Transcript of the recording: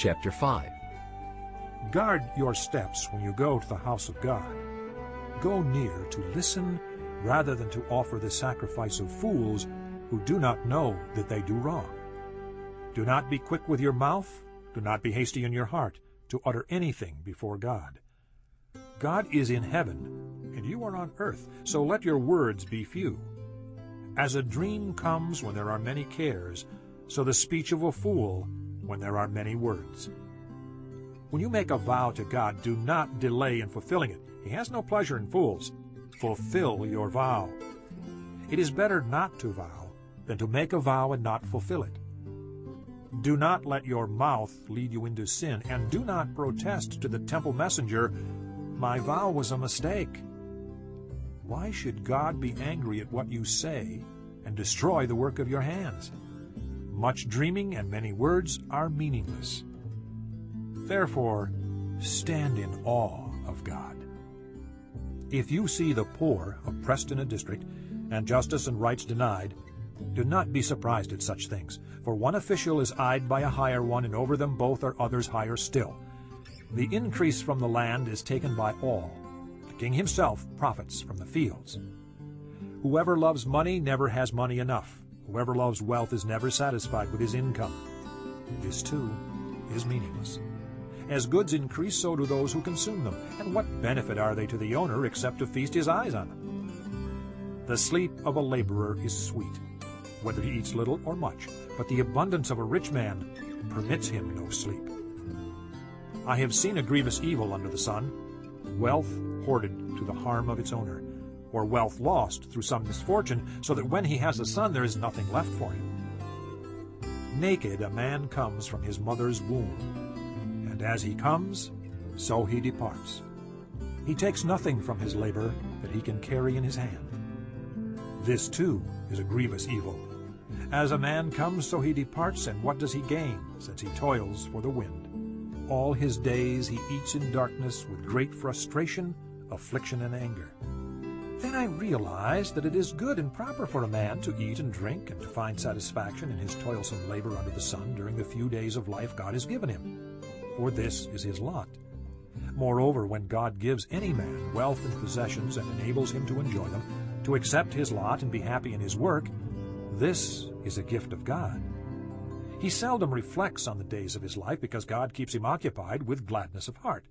chapter 5. Guard your steps when you go to the house of God. Go near to listen rather than to offer the sacrifice of fools who do not know that they do wrong. Do not be quick with your mouth, do not be hasty in your heart to utter anything before God. God is in heaven, and you are on earth, so let your words be few. As a dream comes when there are many cares, so the speech of a fool when there are many words. When you make a vow to God, do not delay in fulfilling it. He has no pleasure in fools. Fulfill your vow. It is better not to vow than to make a vow and not fulfill it. Do not let your mouth lead you into sin, and do not protest to the temple messenger, My vow was a mistake. Why should God be angry at what you say and destroy the work of your hands? Much dreaming and many words are meaningless. Therefore, stand in awe of God. If you see the poor oppressed in a district, and justice and rights denied, do not be surprised at such things, for one official is eyed by a higher one, and over them both are others higher still. The increase from the land is taken by all. The king himself profits from the fields. Whoever loves money never has money enough. Whoever loves wealth is never satisfied with his income. This, too, is meaningless. As goods increase, so do those who consume them. And what benefit are they to the owner except to feast his eyes on them? The sleep of a laborer is sweet, whether he eats little or much, but the abundance of a rich man permits him no sleep. I have seen a grievous evil under the sun, wealth hoarded to the harm of its owner, or wealth lost through some misfortune, so that when he has a son there is nothing left for him. Naked a man comes from his mother's womb, and as he comes, so he departs. He takes nothing from his labor that he can carry in his hand. This too is a grievous evil. As a man comes, so he departs, and what does he gain, since he toils for the wind? All his days he eats in darkness with great frustration, affliction, and anger. Then I realized that it is good and proper for a man to eat and drink and to find satisfaction in his toilsome labor under the sun during the few days of life God has given him. For this is his lot. Moreover, when God gives any man wealth and possessions and enables him to enjoy them, to accept his lot and be happy in his work, this is a gift of God. He seldom reflects on the days of his life because God keeps him occupied with gladness of heart.